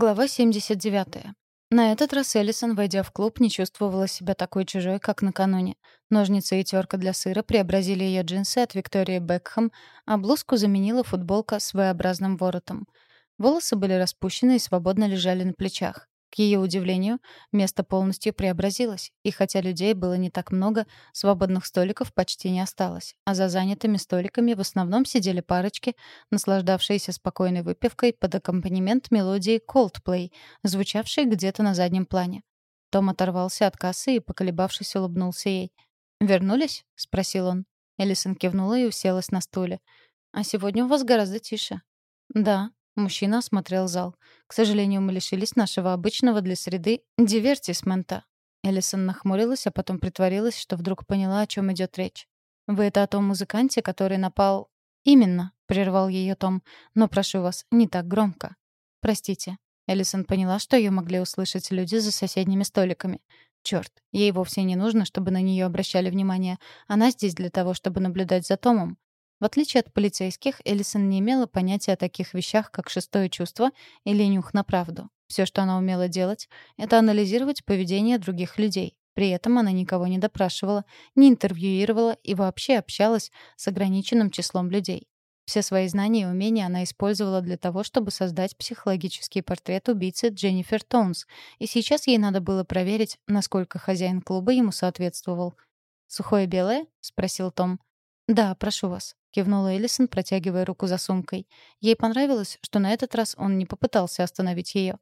Глава 79. На этот раз Эллисон, войдя в клуб, не чувствовала себя такой чужой, как накануне. Ножницы и терка для сыра преобразили ее джинсы от Виктории Бекхэм, а блузку заменила футболка с V-образным воротом. Волосы были распущены и свободно лежали на плечах. К ее удивлению, место полностью преобразилось, и хотя людей было не так много, свободных столиков почти не осталось, а за занятыми столиками в основном сидели парочки, наслаждавшиеся спокойной выпивкой под аккомпанемент мелодии Coldplay, звучавшей где-то на заднем плане. Том оторвался от кассы и, поколебавшись, улыбнулся ей. «Вернулись?» — спросил он. Элисон кивнула и уселась на стуле. «А сегодня у вас гораздо тише». «Да», Мужчина осмотрел зал. «К сожалению, мы лишились нашего обычного для среды дивертисмента». Элисон нахмурилась, а потом притворилась, что вдруг поняла, о чем идет речь. «Вы это о том музыканте, который напал...» «Именно», — прервал ее Том. «Но прошу вас, не так громко». «Простите». Элисон поняла, что ее могли услышать люди за соседними столиками. Черт, ей вовсе не нужно, чтобы на нее обращали внимание. Она здесь для того, чтобы наблюдать за Томом. В отличие от полицейских, Элисон не имела понятия о таких вещах, как шестое чувство или нюх на правду. Все, что она умела делать, это анализировать поведение других людей. При этом она никого не допрашивала, не интервьюировала и вообще общалась с ограниченным числом людей. Все свои знания и умения она использовала для того, чтобы создать психологический портрет убийцы Дженнифер Тонс, и сейчас ей надо было проверить, насколько хозяин клуба ему соответствовал. «Сухое белое?» — спросил Том. «Да, прошу вас», — кивнула Элисон, протягивая руку за сумкой. Ей понравилось, что на этот раз он не попытался остановить ее.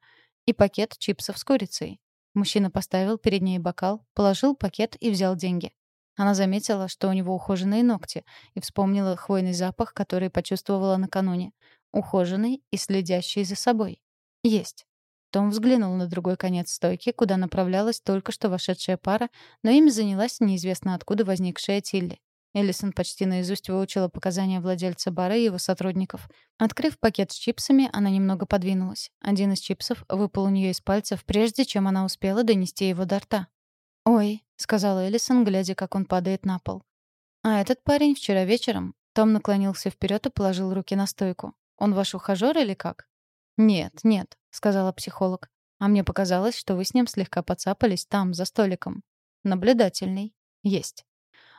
И пакет чипсов с курицей. Мужчина поставил перед ней бокал, положил пакет и взял деньги. Она заметила, что у него ухоженные ногти, и вспомнила хвойный запах, который почувствовала накануне. Ухоженный и следящий за собой. Есть. Том взглянул на другой конец стойки, куда направлялась только что вошедшая пара, но им занялась неизвестно откуда возникшая Тилли. Эллисон почти наизусть выучила показания владельца бара и его сотрудников. Открыв пакет с чипсами, она немного подвинулась. Один из чипсов выпал у нее из пальцев, прежде чем она успела донести его до рта. «Ой», — сказала Эллисон, глядя, как он падает на пол. «А этот парень вчера вечером...» Том наклонился вперед и положил руки на стойку. «Он ваш ухажёр или как?» «Нет, нет», — сказала психолог. «А мне показалось, что вы с ним слегка подцапались там, за столиком». «Наблюдательный». «Есть».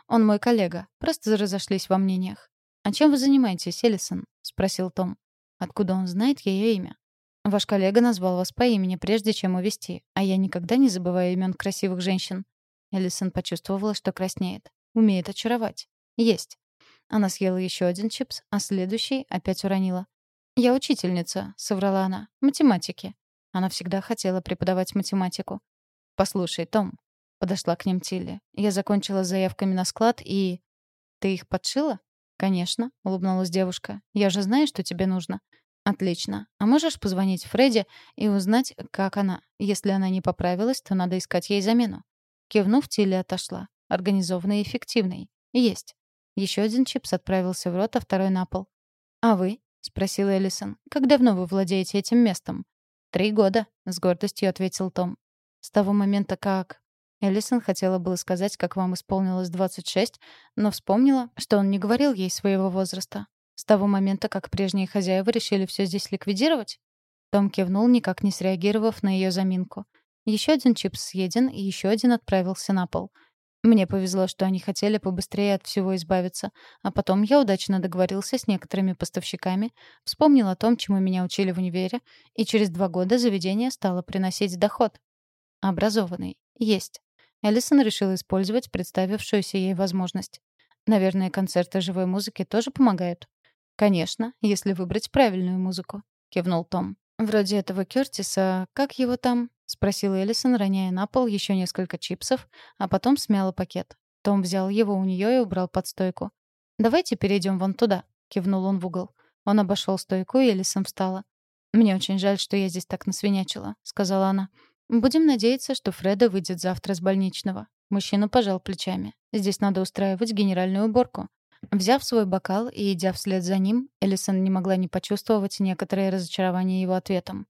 Он мой коллега. Просто разошлись во мнениях. «А чем вы занимаетесь, Эллисон?» — спросил Том. «Откуда он знает ее имя?» «Ваш коллега назвал вас по имени, прежде чем увести, а я никогда не забываю имен красивых женщин». Эллисон почувствовала, что краснеет. «Умеет очаровать». «Есть». Она съела еще один чипс, а следующий опять уронила. «Я учительница», — соврала она. «Математики». Она всегда хотела преподавать математику. «Послушай, Том, Подошла к ним Тилли. Я закончила с заявками на склад и... Ты их подшила? Конечно, улыбнулась девушка. Я же знаю, что тебе нужно. Отлично. А можешь позвонить Фредди и узнать, как она? Если она не поправилась, то надо искать ей замену. Кивнув, Тилли отошла. Организованной и эффективной. Есть. Еще один чипс отправился в рот, а второй на пол. «А вы?» — спросила Эллисон. «Как давно вы владеете этим местом?» «Три года», — с гордостью ответил Том. «С того момента, как...» Эллисон хотела было сказать, как вам исполнилось 26, но вспомнила, что он не говорил ей своего возраста. С того момента, как прежние хозяева решили все здесь ликвидировать? Том кивнул, никак не среагировав на ее заминку. Еще один чипс съеден, и еще один отправился на пол. Мне повезло, что они хотели побыстрее от всего избавиться, а потом я удачно договорился с некоторыми поставщиками, вспомнил о том, чему меня учили в универе, и через два года заведение стало приносить доход. Образованный. Есть. Эллисон решила использовать представившуюся ей возможность. Наверное, концерты живой музыки тоже помогают. Конечно, если выбрать правильную музыку, кивнул Том. Вроде этого Кёртиса, как его там? спросила Эллисон, роняя на пол еще несколько чипсов, а потом смяла пакет. Том взял его у нее и убрал под стойку. Давайте перейдем вон туда, кивнул он в угол. Он обошел стойку, и Эллисон встала. «Мне очень жаль, что я здесь так насвинячила», — сказала она. Будем надеяться, что Фреда выйдет завтра с больничного. Мужчина пожал плечами. Здесь надо устраивать генеральную уборку. Взяв свой бокал и идя вслед за ним, Элисон не могла не почувствовать некоторое разочарование его ответом.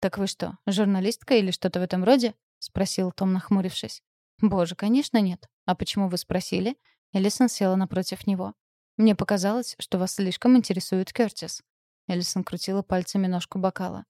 «Так вы что, журналистка или что-то в этом роде?» — спросил Том, нахмурившись. «Боже, конечно, нет. А почему вы спросили?» Элисон села напротив него. «Мне показалось, что вас слишком интересует Кёртис». Элисон крутила пальцами ножку бокала.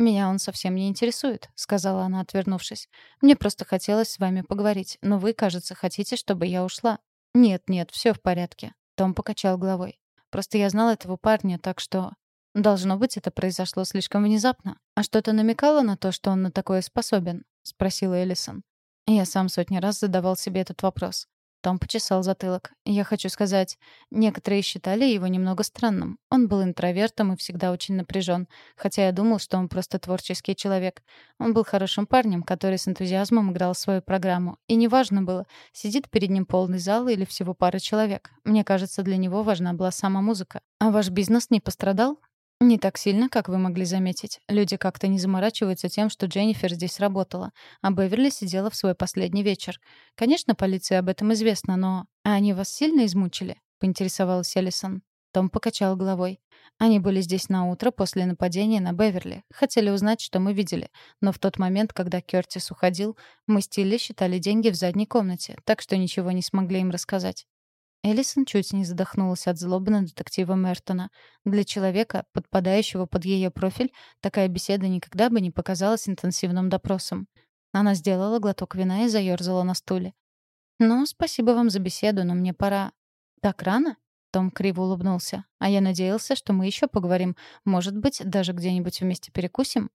«Меня он совсем не интересует», — сказала она, отвернувшись. «Мне просто хотелось с вами поговорить, но вы, кажется, хотите, чтобы я ушла». «Нет, нет, все в порядке», — Том покачал головой. «Просто я знал этого парня, так что...» «Должно быть, это произошло слишком внезапно. А что-то намекало на то, что он на такое способен?» — спросила Эллисон. Я сам сотни раз задавал себе этот вопрос. Том почесал затылок. Я хочу сказать, некоторые считали его немного странным. Он был интровертом и всегда очень напряжен, хотя я думал, что он просто творческий человек. Он был хорошим парнем, который с энтузиазмом играл свою программу. И неважно было, сидит перед ним полный зал или всего пара человек. Мне кажется, для него важна была сама музыка. А ваш бизнес не пострадал? Не так сильно, как вы могли заметить. Люди как-то не заморачиваются тем, что Дженнифер здесь работала, а Беверли сидела в свой последний вечер. Конечно, полиции об этом известно, но... А они вас сильно измучили? Поинтересовалась Эллисон. Том покачал головой. Они были здесь на утро после нападения на Беверли. Хотели узнать, что мы видели. Но в тот момент, когда Кёртис уходил, мы с Тилли считали деньги в задней комнате, так что ничего не смогли им рассказать. Элисон чуть не задохнулась от злобы на детектива Мертона. Для человека, подпадающего под ее профиль, такая беседа никогда бы не показалась интенсивным допросом. Она сделала глоток вина и заёрзала на стуле. «Ну, спасибо вам за беседу, но мне пора...» «Так рано?» Том криво улыбнулся. «А я надеялся, что мы еще поговорим. Может быть, даже где-нибудь вместе перекусим?»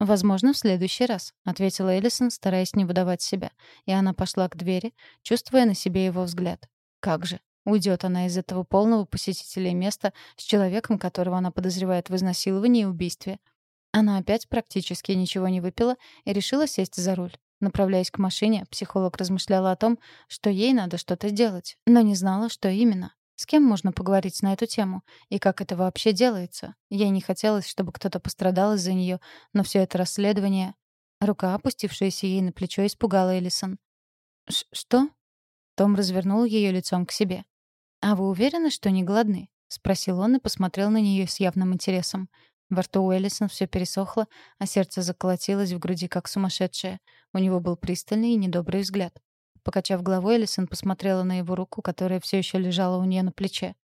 «Возможно, в следующий раз», — ответила Элисон, стараясь не выдавать себя. И она пошла к двери, чувствуя на себе его взгляд. Как же? Уйдет она из этого полного посетителей места с человеком, которого она подозревает в изнасиловании и убийстве. Она опять практически ничего не выпила и решила сесть за руль. Направляясь к машине, психолог размышляла о том, что ей надо что-то делать, но не знала, что именно. С кем можно поговорить на эту тему? И как это вообще делается? Ей не хотелось, чтобы кто-то пострадал из-за нее, но все это расследование... Рука, опустившаяся ей на плечо, испугала Элисон. «Что?» Том развернул ее лицом к себе. «А вы уверены, что не голодны?» — спросил он и посмотрел на нее с явным интересом. Во рту у Эллисон все пересохло, а сердце заколотилось в груди, как сумасшедшее. У него был пристальный и недобрый взгляд. Покачав головой, Эллисон посмотрела на его руку, которая все еще лежала у нее на плече.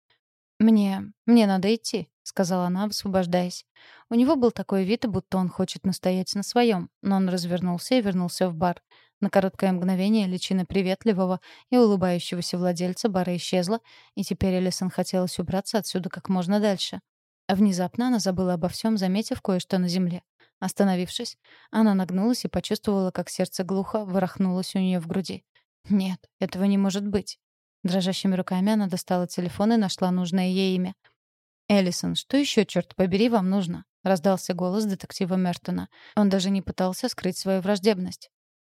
«Мне... мне надо идти», — сказала она, высвобождаясь. У него был такой вид, будто он хочет настоять на своем, но он развернулся и вернулся в бар. На короткое мгновение личина приветливого и улыбающегося владельца бара исчезла, и теперь Элисон хотелось убраться отсюда как можно дальше. Внезапно она забыла обо всем, заметив кое-что на земле. Остановившись, она нагнулась и почувствовала, как сердце глухо ворохнулось у нее в груди. «Нет, этого не может быть». Дрожащими руками она достала телефон и нашла нужное ей имя. «Эллисон, что еще, черт побери, вам нужно?» — раздался голос детектива Мертона. Он даже не пытался скрыть свою враждебность.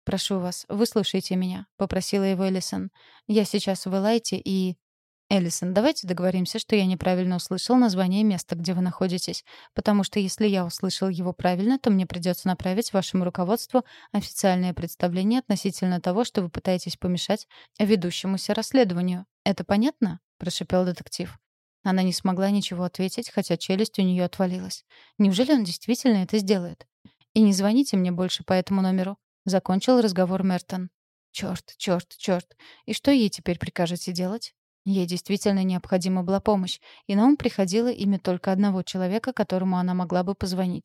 «Прошу вас, выслушайте меня», — попросила его Эллисон. «Я сейчас в Элайте и...» «Эллисон, давайте договоримся, что я неправильно услышал название места, где вы находитесь, потому что если я услышал его правильно, то мне придется направить вашему руководству официальное представление относительно того, что вы пытаетесь помешать ведущемуся расследованию. Это понятно?» — прошипел детектив. Она не смогла ничего ответить, хотя челюсть у нее отвалилась. Неужели он действительно это сделает? «И не звоните мне больше по этому номеру», Закончил разговор Мертон. Чёрт, чёрт, чёрт. И что ей теперь прикажете делать? Ей действительно необходима была помощь, и на ум приходило имя только одного человека, которому она могла бы позвонить.